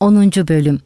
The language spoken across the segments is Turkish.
10. Bölüm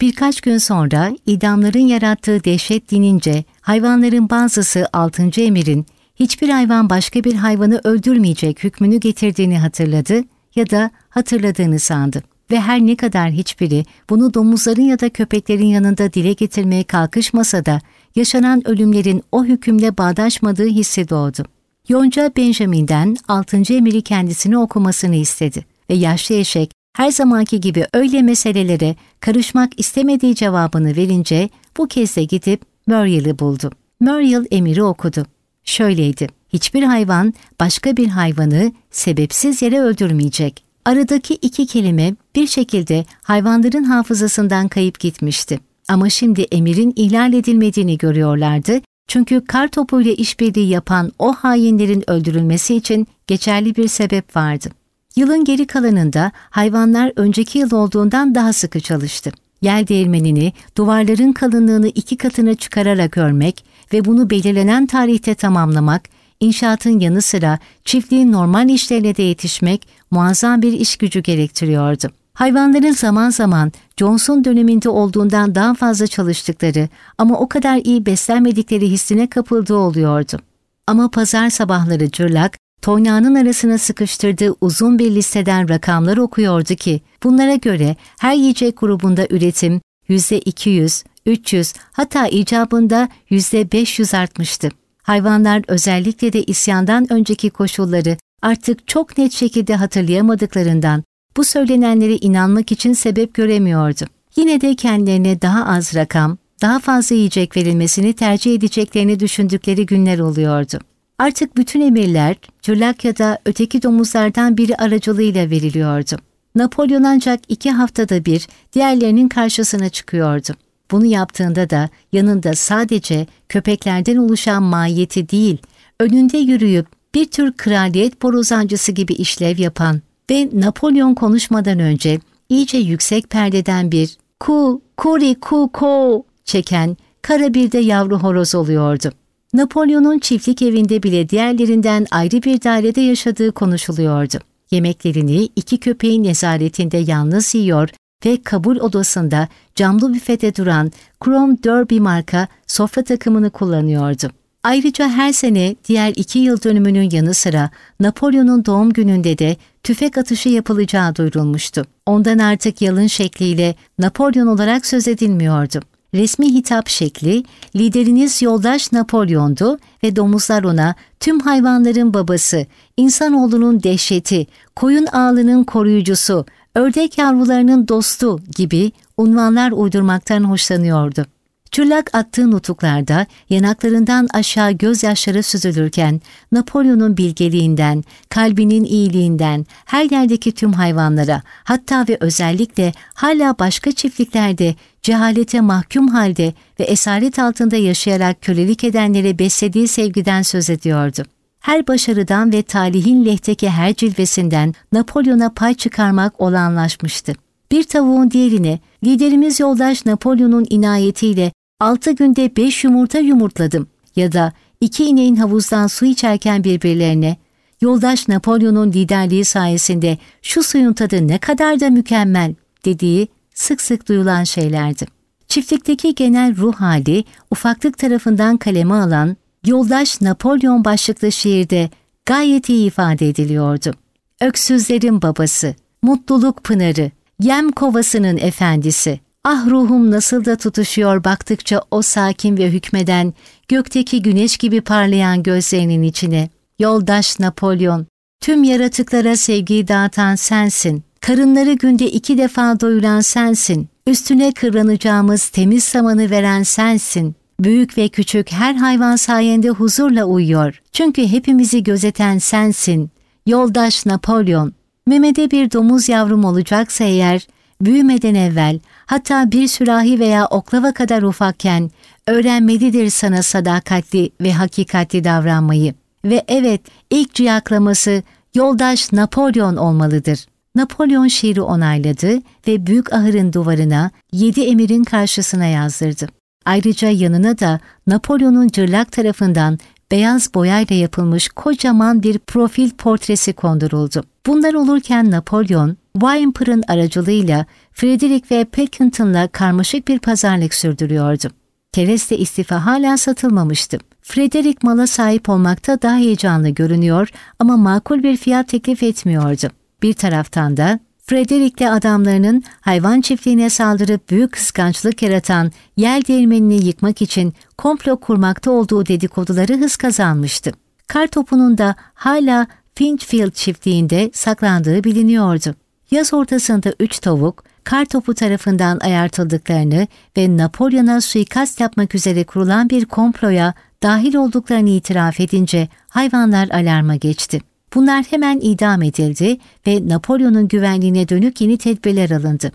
Birkaç gün sonra idamların yarattığı dehşet dinince hayvanların bazısı 6. emirin hiçbir hayvan başka bir hayvanı öldürmeyecek hükmünü getirdiğini hatırladı ya da hatırladığını sandı. Ve her ne kadar hiçbiri bunu domuzların ya da köpeklerin yanında dile getirmeye kalkışmasa da yaşanan ölümlerin o hükümle bağdaşmadığı hissi doğdu. Yonca Benjamin'den 6. emiri kendisini okumasını istedi ve yaşlı eşek her zamanki gibi öyle meselelere karışmak istemediği cevabını verince bu kez de gidip Muriel'i buldu. Muriel emiri okudu. Şöyleydi, hiçbir hayvan başka bir hayvanı sebepsiz yere öldürmeyecek. Aradaki iki kelime bir şekilde hayvanların hafızasından kayıp gitmişti. Ama şimdi emirin ihlal edilmediğini görüyorlardı çünkü kar topuyla işbirliği yapan o hainlerin öldürülmesi için geçerli bir sebep vardı. Yılın geri kalanında hayvanlar önceki yıl olduğundan daha sıkı çalıştı. Yel değirmenini duvarların kalınlığını iki katına çıkararak örmek ve bunu belirlenen tarihte tamamlamak, inşaatın yanı sıra çiftliğin normal işlerine de yetişmek muazzam bir iş gücü gerektiriyordu. Hayvanların zaman zaman Johnson döneminde olduğundan daha fazla çalıştıkları ama o kadar iyi beslenmedikleri hissine kapıldığı oluyordu. Ama pazar sabahları cırlak, toynağının arasına sıkıştırdığı uzun bir listeden rakamlar okuyordu ki, bunlara göre her yiyecek grubunda üretim %200, 300 hatta icabında %500 artmıştı. Hayvanlar özellikle de isyandan önceki koşulları artık çok net şekilde hatırlayamadıklarından bu söylenenlere inanmak için sebep göremiyordu. Yine de kendilerine daha az rakam, daha fazla yiyecek verilmesini tercih edeceklerini düşündükleri günler oluyordu. Artık bütün emirler cırlak ya da öteki domuzlardan biri aracılığıyla veriliyordu. Napolyon ancak iki haftada bir diğerlerinin karşısına çıkıyordu. Bunu yaptığında da yanında sadece köpeklerden oluşan mahiyeti değil, önünde yürüyüp bir tür kraliyet boruzancısı gibi işlev yapan ve Napolyon konuşmadan önce iyice yüksek perdeden bir ku, kuri ku ko çeken kara bir de yavru horoz oluyordu. Napolyon'un çiftlik evinde bile diğerlerinden ayrı bir dairede yaşadığı konuşuluyordu. Yemeklerini iki köpeğin nezaretinde yalnız yiyor ve kabul odasında camlı büfede duran Chrome Derby marka sofra takımını kullanıyordu. Ayrıca her sene diğer iki yıl dönümünün yanı sıra Napolyon'un doğum gününde de tüfek atışı yapılacağı duyurulmuştu. Ondan artık yalın şekliyle Napolyon olarak söz edilmiyordu. Resmi hitap şekli, lideriniz yoldaş Napolyon'du ve domuzlar ona tüm hayvanların babası, insanoğlunun dehşeti, koyun ağlının koruyucusu, ördek yavrularının dostu gibi unvanlar uydurmaktan hoşlanıyordu. Çırlak attığı nutuklarda yanaklarından aşağı gözyaşları süzülürken Napolyon'un bilgeliğinden, kalbinin iyiliğinden her yerdeki tüm hayvanlara hatta ve özellikle hala başka çiftliklerde cehalete mahkum halde ve esaret altında yaşayarak kölelik edenlere beslediği sevgiden söz ediyordu. Her başarıdan ve talihin lehteki her cilvesinden Napolyon'a pay çıkarmak olanlaşmıştı. Bir tavuğun diğerine liderimiz yoldaş Napolyon'un inayetiyle altı günde beş yumurta yumurtladım ya da iki ineğin havuzdan su içerken birbirlerine yoldaş Napolyon'un liderliği sayesinde şu suyun tadı ne kadar da mükemmel dediği sık sık duyulan şeylerdi. Çiftlikteki genel ruh hali ufaklık tarafından kaleme alan Yoldaş Napolyon başlıklı şiirde gayet iyi ifade ediliyordu. Öksüzlerin babası, mutluluk pınarı, yem kovasının efendisi, Ah ruhum nasıl da tutuşuyor baktıkça o sakin ve hükmeden, gökteki güneş gibi parlayan gözlerinin içine. Yoldaş Napolyon, tüm yaratıklara sevgiyi dağıtan sensin. Karınları günde iki defa doyuran sensin. Üstüne kıvranacağımız temiz samanı veren sensin. Büyük ve küçük her hayvan sayende huzurla uyuyor. Çünkü hepimizi gözeten sensin. Yoldaş Napolyon, Mehmet'e bir domuz yavrum olacaksa eğer, büyümeden evvel hatta bir sürahi veya oklava kadar ufakken öğrenmelidir sana sadakatli ve hakikatli davranmayı. Ve evet ilk ciyaklaması yoldaş Napolyon olmalıdır. Napolyon şiiri onayladı ve büyük ahırın duvarına yedi emirin karşısına yazdırdı. Ayrıca yanına da Napolyon'un cırlak tarafından beyaz boyayla yapılmış kocaman bir profil portresi konduruldu. Bunlar olurken Napolyon Wimper'ın aracılığıyla Frederick ve Pilkington'la karmaşık bir pazarlık sürdürüyordu. Kereste istifa hala satılmamıştı. Frederick mala sahip olmakta daha heyecanlı görünüyor ama makul bir fiyat teklif etmiyordu. Bir taraftan da Frederick'le adamlarının hayvan çiftliğine saldırıp büyük kıskançlık yaratan yel değirmenini yıkmak için komplo kurmakta olduğu dedikoduları hız kazanmıştı. Kar topunun da hala Finchfield çiftliğinde saklandığı biliniyordu. Yaz ortasında üç tavuk, kar topu tarafından ayartıldıklarını ve Napolyon'a suikast yapmak üzere kurulan bir komploya dahil olduklarını itiraf edince hayvanlar alarma geçti. Bunlar hemen idam edildi ve Napolyon'un güvenliğine dönük yeni tedbirler alındı.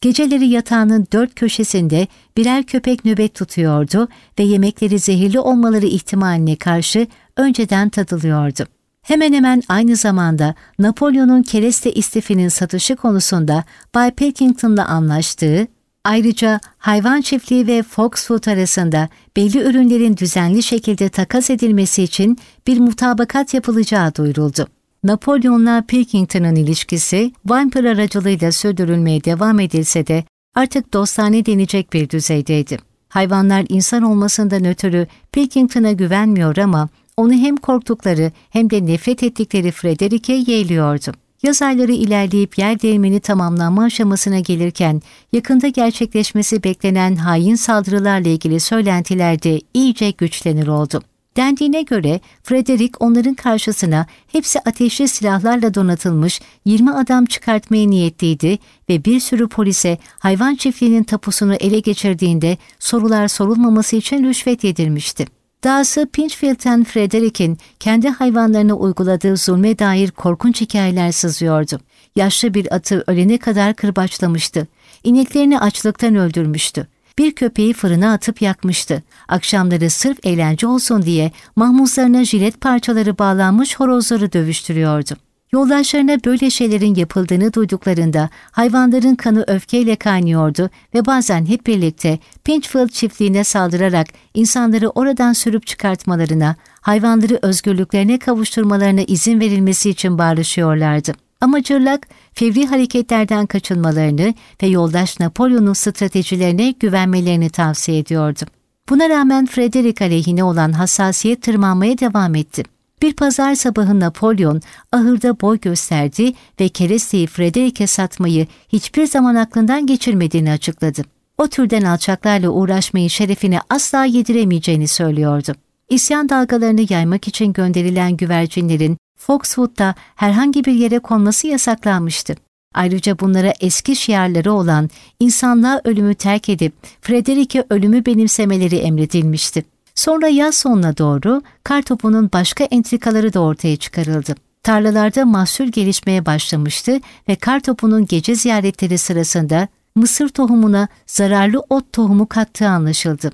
Geceleri yatağının dört köşesinde birer köpek nöbet tutuyordu ve yemekleri zehirli olmaları ihtimaline karşı önceden tadılıyordu. Hemen hemen aynı zamanda Napolyon'un kereste istifinin satışı konusunda Bay Pilkington'la anlaştığı, ayrıca hayvan çiftliği ve Foxwood arasında belli ürünlerin düzenli şekilde takas edilmesi için bir mutabakat yapılacağı duyuruldu. Napolyon'la Pilkington'ın ilişkisi Wimper aracılığıyla sürdürülmeye devam edilse de artık dostane denecek bir düzeydeydi. Hayvanlar insan olmasından ötürü Pilkington'a güvenmiyor ama onu hem korktukları hem de nefret ettikleri Frederick'e yeğliyordu. Yaz ayları ilerleyip yer değirmeni tamamlanma aşamasına gelirken yakında gerçekleşmesi beklenen hain saldırılarla ilgili söylentiler de iyice güçlenir oldu. Dendiğine göre Frederick onların karşısına hepsi ateşli silahlarla donatılmış 20 adam çıkartmaya niyetliydi ve bir sürü polise hayvan çiftliğinin tapusunu ele geçirdiğinde sorular sorulmaması için rüşvet yedirmişti. Dahası Pinchfield'ten Frederick'in kendi hayvanlarına uyguladığı zulme dair korkunç hikayeler sızıyordu. Yaşlı bir atı ölene kadar kırbaçlamıştı. İneklerini açlıktan öldürmüştü. Bir köpeği fırına atıp yakmıştı. Akşamları sırf eğlence olsun diye mahmuzlarına jilet parçaları bağlanmış horozları dövüştürüyordu. Yoldaşlarına böyle şeylerin yapıldığını duyduklarında hayvanların kanı öfkeyle kaynıyordu ve bazen hep birlikte Pinchfield çiftliğine saldırarak insanları oradan sürüp çıkartmalarına, hayvanları özgürlüklerine kavuşturmalarına izin verilmesi için bağırışıyorlardı. Ama cırlak, fevri hareketlerden kaçınmalarını ve yoldaş Napolyon'un stratejilerine güvenmelerini tavsiye ediyordu. Buna rağmen Frederick aleyhine olan hassasiyet tırmanmaya devam etti. Bir pazar sabahı Napolyon ahırda boy gösterdi ve keresteyi Frederick'e satmayı hiçbir zaman aklından geçirmediğini açıkladı. O türden alçaklarla uğraşmayı şerefine asla yediremeyeceğini söylüyordu. İsyan dalgalarını yaymak için gönderilen güvercinlerin Foxwood'da herhangi bir yere konması yasaklanmıştı. Ayrıca bunlara eski şiarları olan insanlığa ölümü terk edip Frederick'e ölümü benimsemeleri emredilmişti. Sonra yaz sonuna doğru kartopunun başka entrikaları da ortaya çıkarıldı. Tarlalarda mahsul gelişmeye başlamıştı ve kartopunun gece ziyaretleri sırasında mısır tohumuna zararlı ot tohumu kattığı anlaşıldı.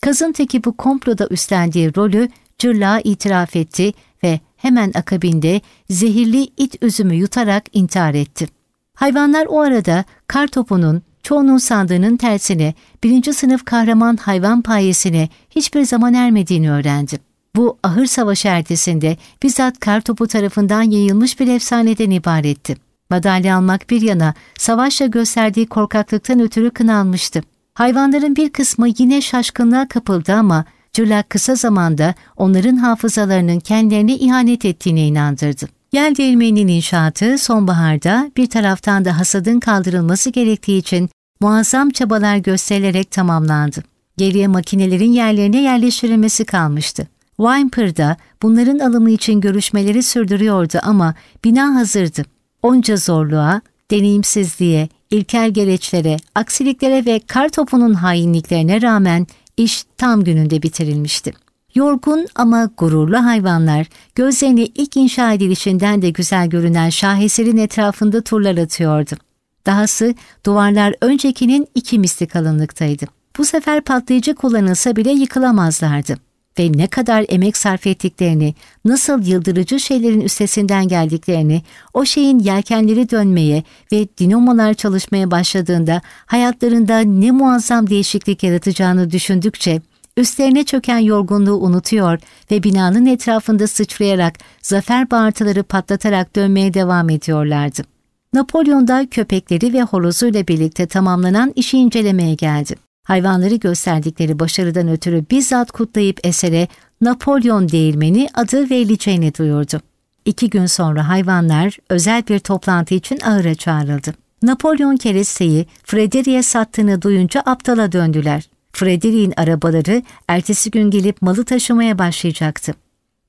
Kazın teki bu komploda üstlendiği rolü cırlağa itiraf etti ve hemen akabinde zehirli it üzümü yutarak intihar etti. Hayvanlar o arada kartopunun çoğunun sandığının tersine birinci sınıf kahraman hayvan payesine hiçbir zaman ermediğini öğrendi. Bu ahır savaşı ertesinde bizzat kartopu tarafından yayılmış bir efsaneden ibaretti. Madalya almak bir yana savaşla gösterdiği korkaklıktan ötürü kınanmıştı. Hayvanların bir kısmı yine şaşkınlığa kapıldı ama Cırlak kısa zamanda onların hafızalarının kendilerine ihanet ettiğine inandırdı. Yel değirmeninin inşaatı sonbaharda bir taraftan da hasadın kaldırılması gerektiği için muazzam çabalar gösterilerek tamamlandı. Geriye makinelerin yerlerine yerleştirilmesi kalmıştı. Wimper'da bunların alımı için görüşmeleri sürdürüyordu ama bina hazırdı. Onca zorluğa, deneyimsizliğe, ilkel gereçlere, aksiliklere ve kar topunun hainliklerine rağmen iş tam gününde bitirilmişti. Yorgun ama gururlu hayvanlar gözlerini ilk inşa edilişinden de güzel görünen şaheserin etrafında turlar atıyordu. Dahası duvarlar öncekinin iki misli kalınlıktaydı. Bu sefer patlayıcı kullanılsa bile yıkılamazlardı. Ve ne kadar emek sarf ettiklerini, nasıl yıldırıcı şeylerin üstesinden geldiklerini, o şeyin yelkenleri dönmeye ve dinamolar çalışmaya başladığında hayatlarında ne muazzam değişiklik yaratacağını düşündükçe üstlerine çöken yorgunluğu unutuyor ve binanın etrafında sıçrayarak zafer bağırtıları patlatarak dönmeye devam ediyorlardı. Napolyon da köpekleri ve horozuyla birlikte tamamlanan işi incelemeye geldi. Hayvanları gösterdikleri başarıdan ötürü bizzat kutlayıp esere Napolyon değirmeni adı verileceğini duyurdu. İki gün sonra hayvanlar özel bir toplantı için ahıra çağrıldı. Napolyon keresteyi Frederick'e sattığını duyunca aptala döndüler. Frederick'in arabaları ertesi gün gelip malı taşımaya başlayacaktı.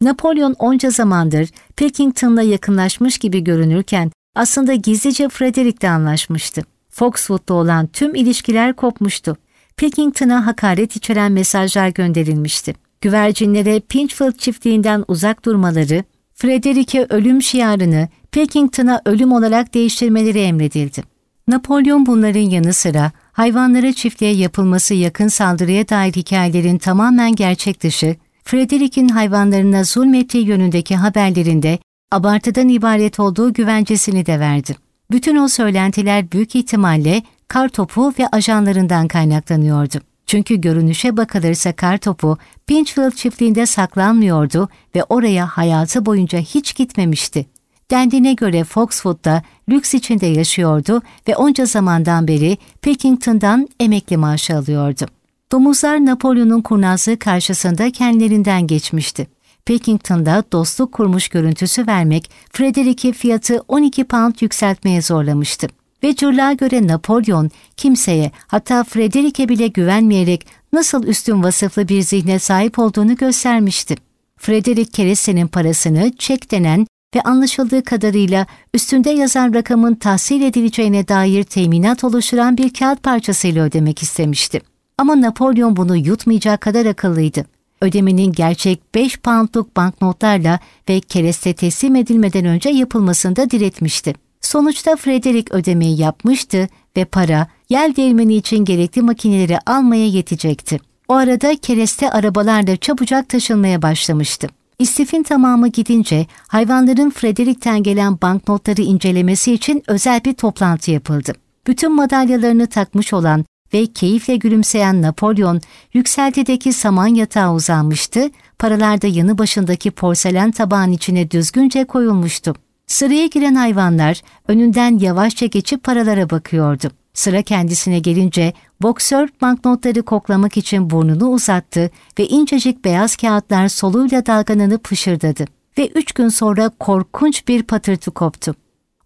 Napolyon onca zamandır Pilkington'la yakınlaşmış gibi görünürken aslında gizlice Frederick'le anlaşmıştı. Foxwood'da olan tüm ilişkiler kopmuştu. Pilkington'a hakaret içeren mesajlar gönderilmişti. Güvercinlere Pinchfield çiftliğinden uzak durmaları, Frederick'e ölüm şiarını Pilkington'a ölüm olarak değiştirmeleri emredildi. Napolyon bunların yanı sıra hayvanlara çiftliğe yapılması yakın saldırıya dair hikayelerin tamamen gerçek dışı, Frederick'in hayvanlarına zulmettiği yönündeki haberlerinde abartıdan ibaret olduğu güvencesini de verdi. Bütün o söylentiler büyük ihtimalle kar topu ve ajanlarından kaynaklanıyordu. Çünkü görünüşe bakılırsa kar topu Pinchfield çiftliğinde saklanmıyordu ve oraya hayatı boyunca hiç gitmemişti. Dendiğine göre Foxwood'da lüks içinde yaşıyordu ve onca zamandan beri Pilkington'dan emekli maaşı alıyordu. Domuzlar Napolyon'un kurnazlığı karşısında kendilerinden geçmişti. Pilkington'da dostluk kurmuş görüntüsü vermek Frederick'i fiyatı 12 pound yükseltmeye zorlamıştı. Ve cırlığa göre Napolyon kimseye hatta Frederick'e bile güvenmeyerek nasıl üstün vasıflı bir zihne sahip olduğunu göstermişti. Frederick Kereste'nin parasını çek denen ve anlaşıldığı kadarıyla üstünde yazan rakamın tahsil edileceğine dair teminat oluşturan bir kağıt parçasıyla ödemek istemişti. Ama Napolyon bunu yutmayacağı kadar akıllıydı. Ödemenin gerçek 5 poundluk banknotlarla ve kereste teslim edilmeden önce yapılmasında diretmişti. Sonuçta Frederick ödemeyi yapmıştı ve para yel değirmeni için gerekli makineleri almaya yetecekti. O arada kereste arabalarla çabucak taşınmaya başlamıştı. İstifin tamamı gidince hayvanların Frederick'ten gelen banknotları incelemesi için özel bir toplantı yapıldı. Bütün madalyalarını takmış olan ve keyifle gülümseyen Napolyon yükseltideki saman yatağa uzanmıştı, paralar da yanı başındaki porselen tabağın içine düzgünce koyulmuştu. Sıraya giren hayvanlar önünden yavaşça geçip paralara bakıyordu. Sıra kendisine gelince boksör banknotları koklamak için burnunu uzattı ve incecik beyaz kağıtlar soluyla dalgalanıp fışırdadı. Ve üç gün sonra korkunç bir patırtı koptu.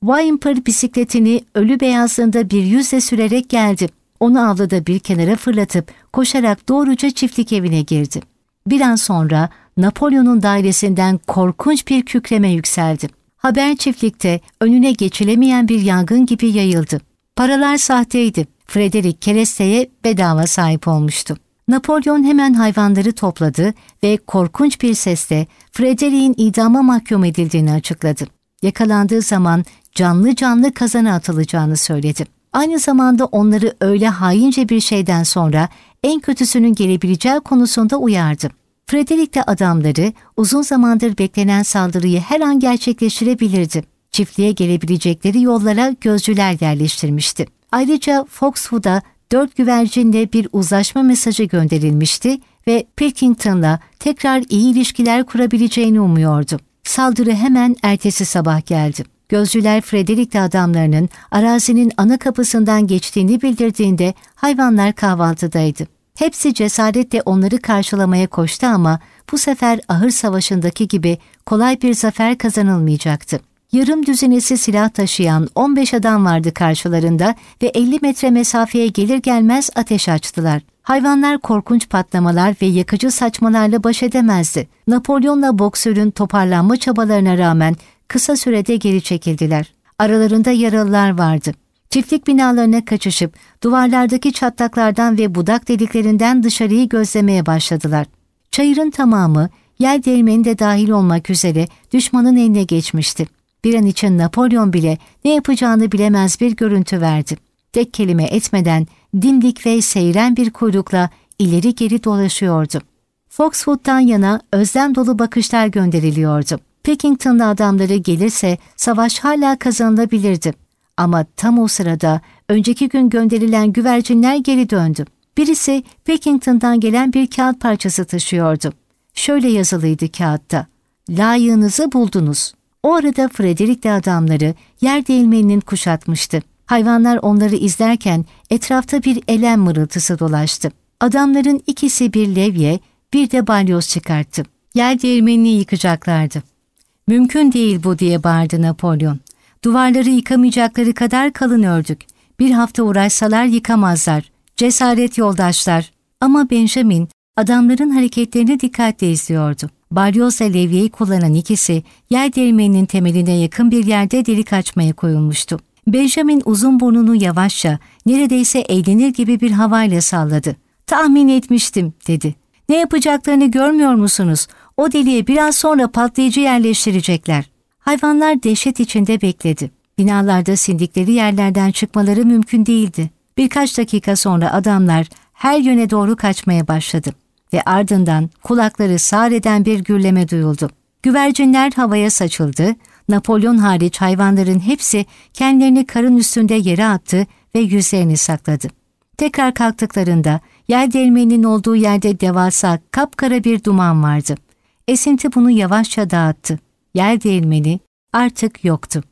Wimper bisikletini ölü beyazlığında bir yüzle sürerek geldi. Onu avluda bir kenara fırlatıp koşarak doğruca çiftlik evine girdi. Bir an sonra Napolyon'un dairesinden korkunç bir kükreme yükseldi. Haber çiftlikte önüne geçilemeyen bir yangın gibi yayıldı. Paralar sahteydi. Frederick keresteye bedava sahip olmuştu. Napolyon hemen hayvanları topladı ve korkunç bir sesle Frederick'in idama mahkum edildiğini açıkladı. Yakalandığı zaman canlı canlı kazana atılacağını söyledi. Aynı zamanda onları öyle haince bir şeyden sonra en kötüsünün gelebileceği konusunda uyardı. Frederick de adamları uzun zamandır beklenen saldırıyı her an gerçekleştirebilirdi. Çiftliğe gelebilecekleri yollara gözcüler yerleştirmişti. Ayrıca Foxwood'a dört güvercinle bir uzlaşma mesajı gönderilmişti ve Pilkington'la tekrar iyi ilişkiler kurabileceğini umuyordu. Saldırı hemen ertesi sabah geldi. Gözcüler Frederick de adamlarının arazinin ana kapısından geçtiğini bildirdiğinde hayvanlar kahvaltıdaydı. Hepsi cesaretle onları karşılamaya koştu ama bu sefer ahır savaşındaki gibi kolay bir zafer kazanılmayacaktı. Yarım düzinesi silah taşıyan 15 adam vardı karşılarında ve 50 metre mesafeye gelir gelmez ateş açtılar. Hayvanlar korkunç patlamalar ve yakıcı saçmalarla baş edemezdi. Napolyon'la boksörün toparlanma çabalarına rağmen kısa sürede geri çekildiler. Aralarında yaralılar vardı. Çiftlik binalarına kaçışıp duvarlardaki çatlaklardan ve budak deliklerinden dışarıyı gözlemeye başladılar. Çayırın tamamı, yer değirmeni de dahil olmak üzere düşmanın eline geçmişti. Bir an için Napolyon bile ne yapacağını bilemez bir görüntü verdi. Tek kelime etmeden dimdik ve seyren bir kuyrukla ileri geri dolaşıyordu. Foxwood'dan yana özlem dolu bakışlar gönderiliyordu. Pickington'da adamları gelirse savaş hala kazanılabilirdi. Ama tam o sırada önceki gün gönderilen güvercinler geri döndü. Birisi Pickington'dan gelen bir kağıt parçası taşıyordu. Şöyle yazılıydı kağıtta. Layığınızı buldunuz. O arada Frederick de adamları yer değirmeninin kuşatmıştı. Hayvanlar onları izlerken etrafta bir elem mırıltısı dolaştı. Adamların ikisi bir levye, bir de balyoz çıkarttı. Yer değirmenini yıkacaklardı. Mümkün değil bu diye bağırdı Napolyon. Duvarları yıkamayacakları kadar kalın ördük. Bir hafta uğraşsalar yıkamazlar. Cesaret yoldaşlar. Ama Benjamin adamların hareketlerini dikkatle izliyordu. Balyozla levyeyi kullanan ikisi yer değirmeninin temeline yakın bir yerde delik açmaya koyulmuştu. Benjamin uzun burnunu yavaşça, neredeyse eğlenir gibi bir havayla salladı. Tahmin etmiştim, dedi. Ne yapacaklarını görmüyor musunuz? O deliğe biraz sonra patlayıcı yerleştirecekler. Hayvanlar dehşet içinde bekledi. Binalarda sindikleri yerlerden çıkmaları mümkün değildi. Birkaç dakika sonra adamlar her yöne doğru kaçmaya başladı ve ardından kulakları sağır eden bir gürleme duyuldu. Güvercinler havaya saçıldı, Napolyon hariç hayvanların hepsi kendilerini karın üstünde yere attı ve yüzlerini sakladı. Tekrar kalktıklarında yer delmenin olduğu yerde devasa kapkara bir duman vardı. Esinti bunu yavaşça dağıttı. Yer değirmeni artık yoktu.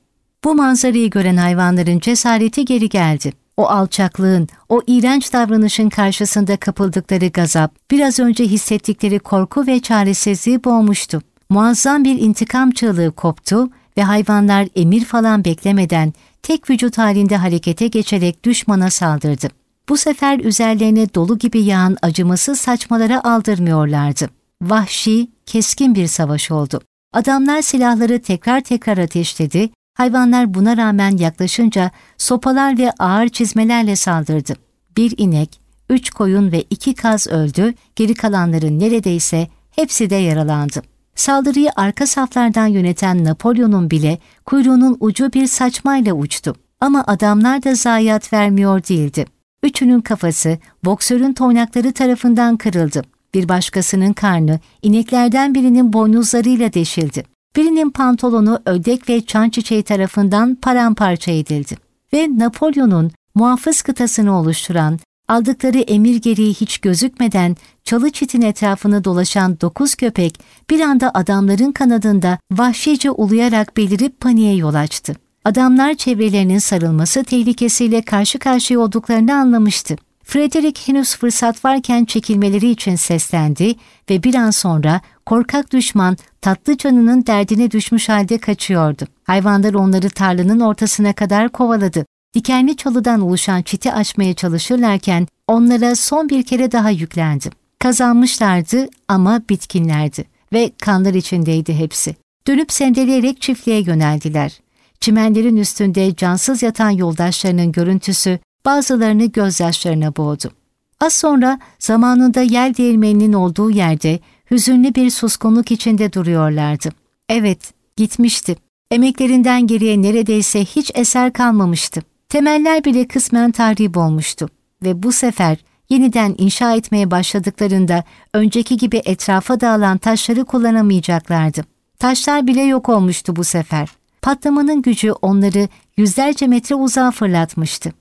Bu manzarayı gören hayvanların cesareti geri geldi. O alçaklığın, o iğrenç davranışın karşısında kapıldıkları gazap, biraz önce hissettikleri korku ve çaresizliği boğmuştu. Muazzam bir intikam çığlığı koptu ve hayvanlar emir falan beklemeden tek vücut halinde harekete geçerek düşmana saldırdı. Bu sefer üzerlerine dolu gibi yağan acımasız saçmalara aldırmıyorlardı. Vahşi, keskin bir savaş oldu. Adamlar silahları tekrar tekrar ateşledi, hayvanlar buna rağmen yaklaşınca sopalar ve ağır çizmelerle saldırdı. Bir inek, üç koyun ve iki kaz öldü, geri kalanların neredeyse hepsi de yaralandı. Saldırıyı arka saflardan yöneten Napolyon'un bile kuyruğunun ucu bir saçmayla uçtu. Ama adamlar da zayiat vermiyor değildi. Üçünün kafası boksörün toynakları tarafından kırıldı. Bir başkasının karnı ineklerden birinin boynuzlarıyla deşildi. Birinin pantolonu ödek ve çan çiçeği tarafından paramparça edildi. Ve Napolyon'un muhafız kıtasını oluşturan, aldıkları emir gereği hiç gözükmeden çalı çitin etrafını dolaşan dokuz köpek bir anda adamların kanadında vahşice uluyarak belirip paniğe yol açtı. Adamlar çevrelerinin sarılması tehlikesiyle karşı karşıya olduklarını anlamıştı. Frederick henüz fırsat varken çekilmeleri için seslendi ve bir an sonra korkak düşman tatlı canının derdine düşmüş halde kaçıyordu. Hayvanlar onları tarlanın ortasına kadar kovaladı. Dikenli çalıdan oluşan çiti açmaya çalışırlarken onlara son bir kere daha yüklendi. Kazanmışlardı ama bitkinlerdi ve kanlar içindeydi hepsi. Dönüp sendeleyerek çiftliğe yöneldiler. Çimenlerin üstünde cansız yatan yoldaşlarının görüntüsü bazılarını gözyaşlarına boğdu. Az sonra zamanında yel değirmeninin olduğu yerde hüzünlü bir suskunluk içinde duruyorlardı. Evet, gitmişti. Emeklerinden geriye neredeyse hiç eser kalmamıştı. Temeller bile kısmen tahrip olmuştu ve bu sefer yeniden inşa etmeye başladıklarında önceki gibi etrafa dağılan taşları kullanamayacaklardı. Taşlar bile yok olmuştu bu sefer. Patlamanın gücü onları yüzlerce metre uzağa fırlatmıştı.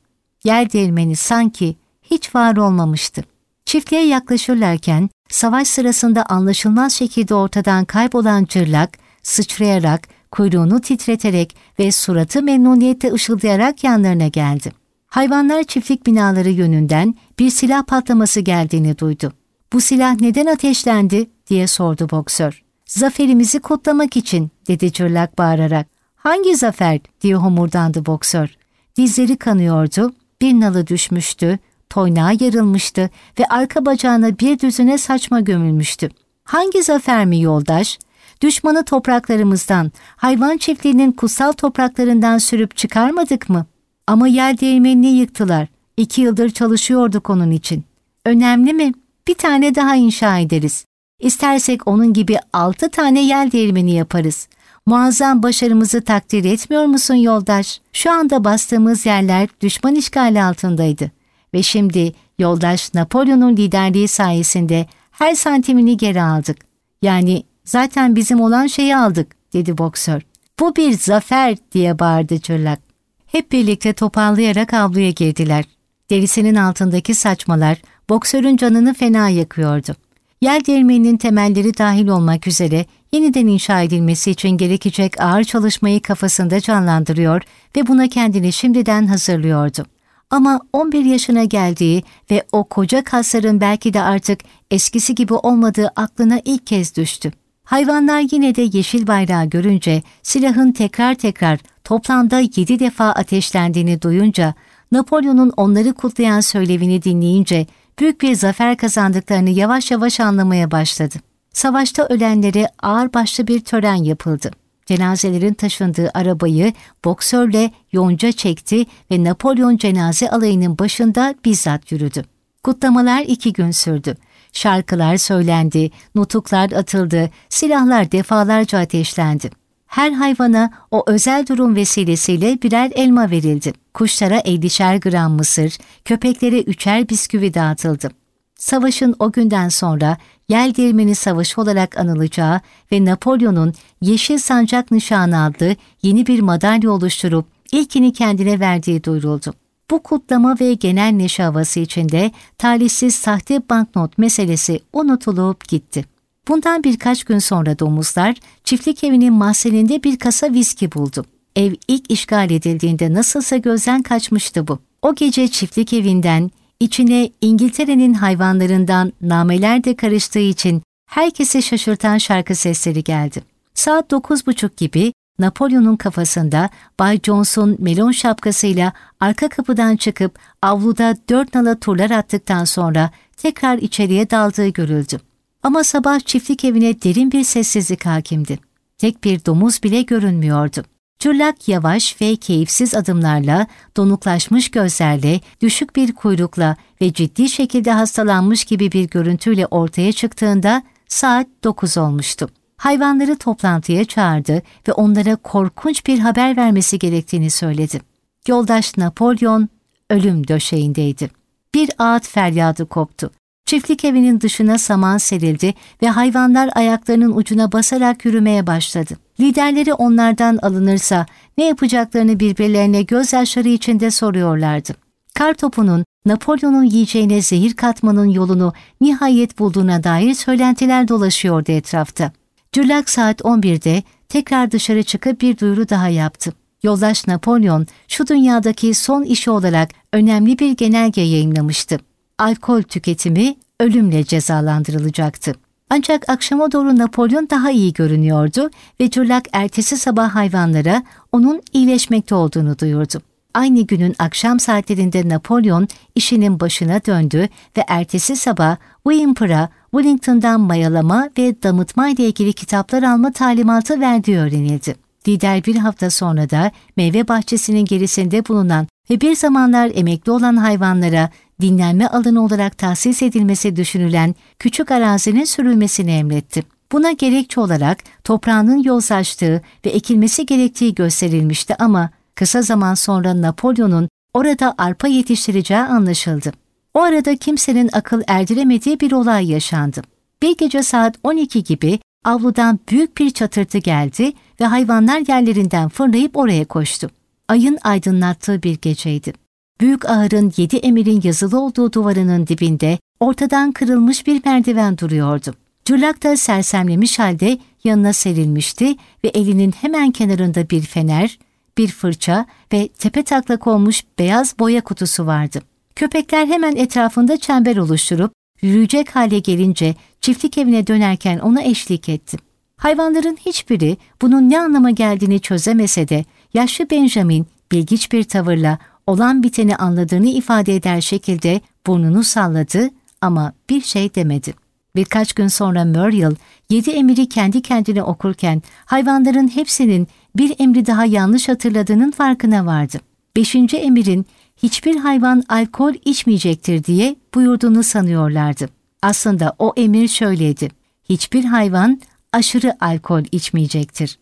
Yer değirmeni sanki hiç var olmamıştı. Çiftliğe yaklaşırlarken savaş sırasında anlaşılmaz şekilde ortadan kaybolan cırlak sıçrayarak, kuyruğunu titreterek ve suratı memnuniyetle ışıldayarak yanlarına geldi. Hayvanlar çiftlik binaları yönünden bir silah patlaması geldiğini duydu. Bu silah neden ateşlendi diye sordu boksör. Zaferimizi kutlamak için dedi cırlak bağırarak. Hangi zafer diye homurdandı boksör. Dizleri kanıyordu, bir nalı düşmüştü, toynağı yarılmıştı ve arka bacağına bir düzüne saçma gömülmüştü. Hangi zafer mi yoldaş? Düşmanı topraklarımızdan, hayvan çiftliğinin kutsal topraklarından sürüp çıkarmadık mı? Ama yer değirmenini yıktılar. İki yıldır çalışıyorduk onun için. Önemli mi? Bir tane daha inşa ederiz. İstersek onun gibi altı tane yel değirmeni yaparız. Muazzam başarımızı takdir etmiyor musun yoldaş? Şu anda bastığımız yerler düşman işgali altındaydı. Ve şimdi yoldaş Napolyon'un liderliği sayesinde her santimini geri aldık. Yani zaten bizim olan şeyi aldık dedi boksör. Bu bir zafer diye bağırdı çırlak. Hep birlikte toparlayarak avluya girdiler. Derisinin altındaki saçmalar boksörün canını fena yakıyordu. Yer değirmeninin temelleri dahil olmak üzere yeniden inşa edilmesi için gerekecek ağır çalışmayı kafasında canlandırıyor ve buna kendini şimdiden hazırlıyordu. Ama 11 yaşına geldiği ve o koca kasların belki de artık eskisi gibi olmadığı aklına ilk kez düştü. Hayvanlar yine de yeşil bayrağı görünce silahın tekrar tekrar toplamda 7 defa ateşlendiğini duyunca Napolyon'un onları kutlayan söylevini dinleyince büyük bir zafer kazandıklarını yavaş yavaş anlamaya başladı. Savaşta ölenlere ağırbaşlı bir tören yapıldı. Cenazelerin taşındığı arabayı boksörle yonca çekti ve Napolyon cenaze alayının başında bizzat yürüdü. Kutlamalar iki gün sürdü. Şarkılar söylendi, nutuklar atıldı, silahlar defalarca ateşlendi. Her hayvana o özel durum vesilesiyle birer elma verildi. Kuşlara 50'şer gram mısır, köpeklere üçer bisküvi dağıtıldı. Savaşın o günden sonra Yel Değirmeni Savaşı olarak anılacağı ve Napolyon'un Yeşil Sancak Nişanı adlı yeni bir madalya oluşturup ilkini kendine verdiği duyuruldu. Bu kutlama ve genel neşe havası içinde talihsiz sahte banknot meselesi unutulup gitti. Bundan birkaç gün sonra domuzlar çiftlik evinin mahzeninde bir kasa viski buldu. Ev ilk işgal edildiğinde nasılsa gözden kaçmıştı bu. O gece çiftlik evinden içine İngiltere'nin hayvanlarından nameler de karıştığı için herkesi şaşırtan şarkı sesleri geldi. Saat dokuz buçuk gibi Napolyon'un kafasında Bay Jones'un melon şapkasıyla arka kapıdan çıkıp avluda dört nala turlar attıktan sonra tekrar içeriye daldığı görüldü. Ama sabah çiftlik evine derin bir sessizlik hakimdi. Tek bir domuz bile görünmüyordu. Cırlak yavaş ve keyifsiz adımlarla, donuklaşmış gözlerle, düşük bir kuyrukla ve ciddi şekilde hastalanmış gibi bir görüntüyle ortaya çıktığında saat 9 olmuştu. Hayvanları toplantıya çağırdı ve onlara korkunç bir haber vermesi gerektiğini söyledi. Yoldaş Napolyon ölüm döşeğindeydi. Bir ağıt feryadı koptu. Çiftlik evinin dışına saman serildi ve hayvanlar ayaklarının ucuna basarak yürümeye başladı. Liderleri onlardan alınırsa ne yapacaklarını birbirlerine gözyaşları içinde soruyorlardı. Kar topunun Napolyon'un yiyeceğine zehir katmanın yolunu nihayet bulduğuna dair söylentiler dolaşıyordu etrafta. Cürlak saat 11'de tekrar dışarı çıkıp bir duyuru daha yaptı. Yoldaş Napolyon şu dünyadaki son işi olarak önemli bir genelge yayınlamıştı. Alkol tüketimi ölümle cezalandırılacaktı. Ancak akşama doğru Napolyon daha iyi görünüyordu ve Cürlak ertesi sabah hayvanlara onun iyileşmekte olduğunu duyurdu. Aynı günün akşam saatlerinde Napolyon işinin başına döndü ve ertesi sabah Wimper'a Wellington'dan mayalama ve damıtma ile ilgili kitaplar alma talimatı verdiği öğrenildi. Lider bir hafta sonra da meyve bahçesinin gerisinde bulunan ve bir zamanlar emekli olan hayvanlara dinlenme alanı olarak tahsis edilmesi düşünülen küçük arazinin sürülmesini emretti. Buna gerekçe olarak toprağının yozlaştığı ve ekilmesi gerektiği gösterilmişti ama kısa zaman sonra Napolyon'un orada arpa yetiştireceği anlaşıldı. O arada kimsenin akıl erdiremediği bir olay yaşandı. Bir gece saat 12 gibi avludan büyük bir çatırtı geldi ve hayvanlar yerlerinden fırlayıp oraya koştu. Ayın aydınlattığı bir geceydi. Büyük ahırın yedi emirin yazılı olduğu duvarının dibinde ortadan kırılmış bir merdiven duruyordu. Cırlak da sersemlemiş halde yanına serilmişti ve elinin hemen kenarında bir fener, bir fırça ve tepe taklak olmuş beyaz boya kutusu vardı. Köpekler hemen etrafında çember oluşturup yürüyecek hale gelince çiftlik evine dönerken ona eşlik etti. Hayvanların hiçbiri bunun ne anlama geldiğini çözemese de yaşlı Benjamin bilgiç bir tavırla olan biteni anladığını ifade eder şekilde burnunu salladı ama bir şey demedi. Birkaç gün sonra Muriel, yedi emiri kendi kendine okurken hayvanların hepsinin bir emri daha yanlış hatırladığının farkına vardı. Beşinci emirin hiçbir hayvan alkol içmeyecektir diye buyurduğunu sanıyorlardı. Aslında o emir şöyleydi. Hiçbir hayvan aşırı alkol içmeyecektir.